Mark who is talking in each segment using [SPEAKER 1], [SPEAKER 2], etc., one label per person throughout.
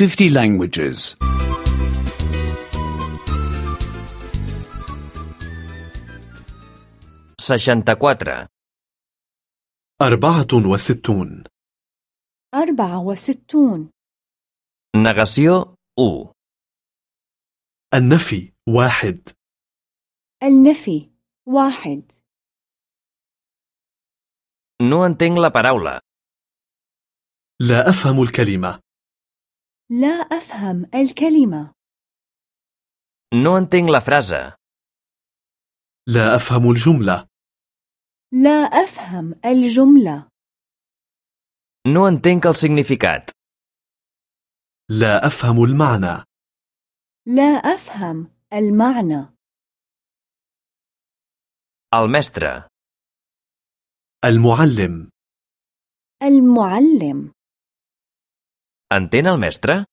[SPEAKER 1] 50 languages.
[SPEAKER 2] 64.
[SPEAKER 3] أربعة وستون
[SPEAKER 4] أربعة وستون
[SPEAKER 2] Negació 1.
[SPEAKER 3] النفي واحد
[SPEAKER 4] النفي واحد
[SPEAKER 2] No entenc la paraula.
[SPEAKER 3] لا أفهم الكلمة
[SPEAKER 4] لا أفهم الكلمة.
[SPEAKER 2] No entenc la frase.
[SPEAKER 3] لا أفهم الجملة.
[SPEAKER 4] لا أفهم الجملة.
[SPEAKER 2] No entenc el significat.
[SPEAKER 3] لا أفهم المعنى.
[SPEAKER 4] لا أفهم المعنى.
[SPEAKER 2] El mestre.
[SPEAKER 3] المعلم.
[SPEAKER 4] المعلم.
[SPEAKER 2] Entén el mestre?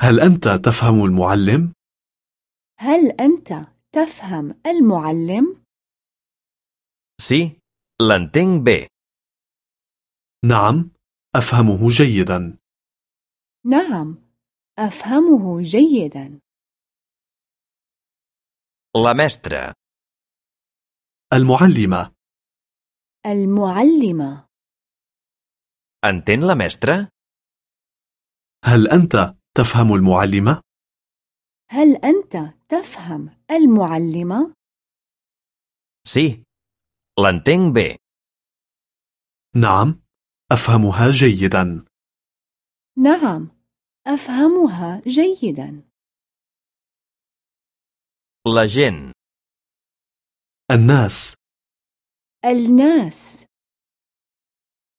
[SPEAKER 3] هل أنت تفهم المعلم؟
[SPEAKER 4] هل أنت تفهم المعلم؟
[SPEAKER 2] Sí, l'entenc bé.
[SPEAKER 3] نعم أفهمه جيدا
[SPEAKER 4] نعم أفهمه جيدا
[SPEAKER 2] La mestra.
[SPEAKER 3] المعلمة
[SPEAKER 4] المعلمة
[SPEAKER 2] Entén la mestra?
[SPEAKER 3] هل أنت تفهم المعلمة؟
[SPEAKER 4] هل أنت تفهم المعلمة؟
[SPEAKER 2] Sí, l'entenc bé.
[SPEAKER 3] نعم أفهمها جيدا
[SPEAKER 4] نعم أفهمها جيدا
[SPEAKER 2] La gent.
[SPEAKER 3] الناس
[SPEAKER 4] الناس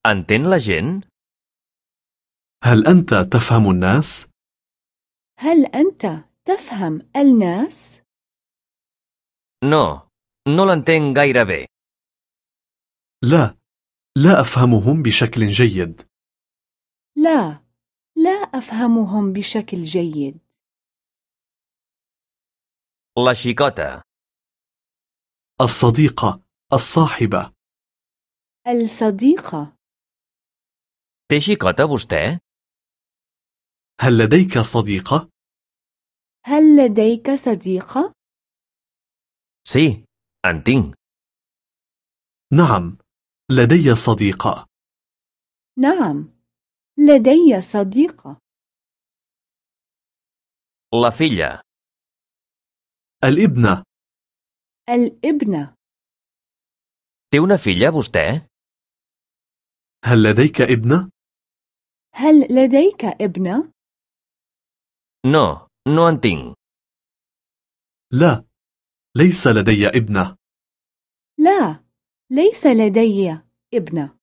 [SPEAKER 2] Entén la gent?
[SPEAKER 3] هل أنت تفهم الناس؟
[SPEAKER 4] هل أنت تفهم الناس؟
[SPEAKER 2] No, no l'entenc gaire bé.
[SPEAKER 3] لا لا أفهمهم بشكل جيد
[SPEAKER 4] لا لا أفهمهم بشكل جيد
[SPEAKER 2] La xicota.
[SPEAKER 3] الصديقة الصاحبة
[SPEAKER 4] الصديقة
[SPEAKER 2] Té xicota vostè?
[SPEAKER 3] هل لديك صديقة؟
[SPEAKER 4] هل لديك صديقة؟
[SPEAKER 2] Sí, en tinc.
[SPEAKER 3] نعم لدي صديقة
[SPEAKER 4] نعم لدي صديقة
[SPEAKER 2] La filla.
[SPEAKER 3] الابنة
[SPEAKER 4] الابنة
[SPEAKER 2] Té una filla vostè?
[SPEAKER 3] هل لديك ابنة؟
[SPEAKER 4] هل لديك ابنة؟
[SPEAKER 2] No, no en tinc.
[SPEAKER 3] لا ليس لدي ابنة
[SPEAKER 4] لا ليس لدي ابنة